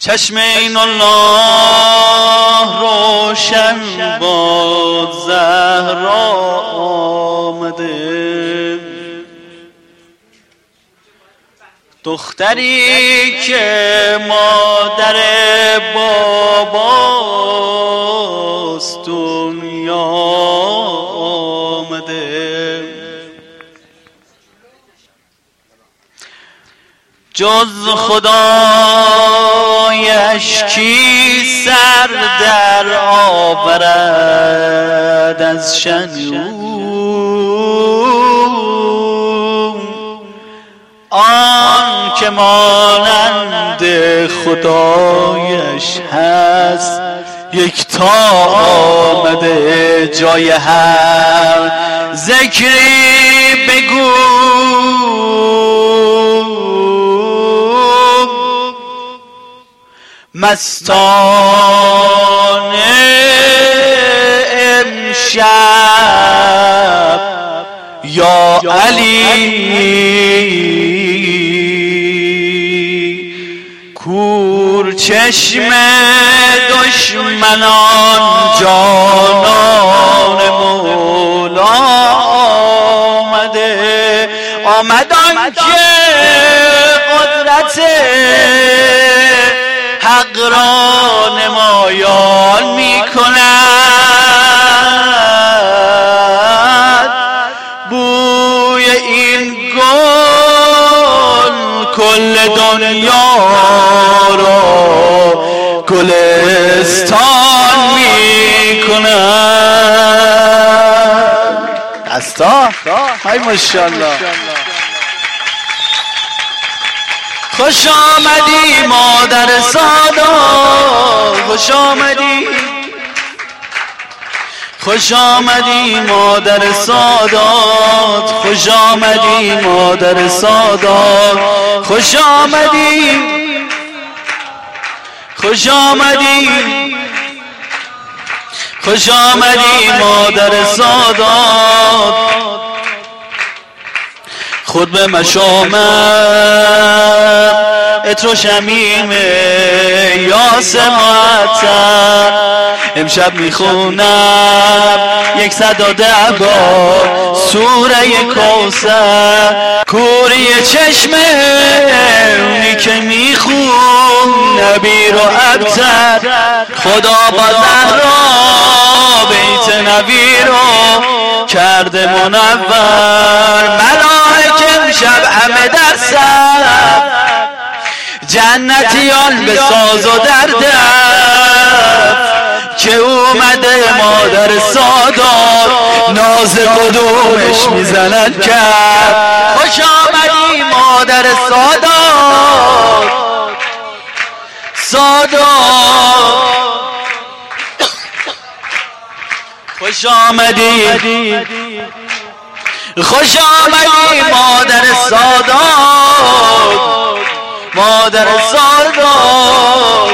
چشم این الله روشن باد زهرا آمده. دختری که مادر باباست جز خدایش کی سر در آورد از شنو آن که مانند خدایش هست یک تا آمده جای هر ذکری بگو. مستان امشب. یا علی. کور چشم دشمنان جانان مولا آمده. آمدان که قدرت را نمایان می کند بوی این گل کل دنیا را گلستان می کند دستا های ماشاءالله. خوش آمدی مادر سادا خوش آمدی. خوش آمدی مادر سادات خوش آمدی مادر سادات خوش آمدی. خوش آمدی. خوش آمدی مادر سادات خود به مشامم اترو شمیم یاس معطر امشب می‌خونم یک صدا دعبا سوره کوسر کوری چشم اونی که میخون نبی رو ابتر. خدا با زهرا بیت نبی رو کرده منور. ملائک امشب همه در سر. جنتیان به ساز و در که اومده مادر سادات ناز قدومش می‌زند کرد. خوش آمدی مادر سادات. سادات. خوش آمدی. خوش آمدی مادر سادات. مادر سادات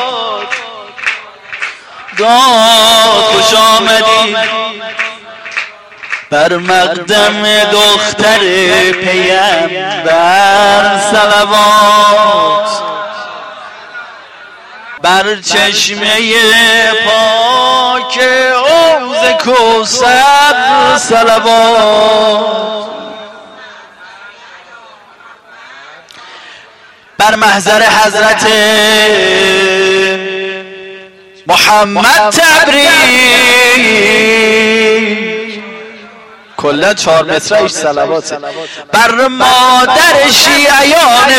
داد خوش آمدی. بر مقدم دختر پیمبر سلوات. بر چشمه پاک عوز کوسر سلوات. بر محضر حضرت محمد تبریک. کلا چهار مترش سلوات. بر مادر شیعیان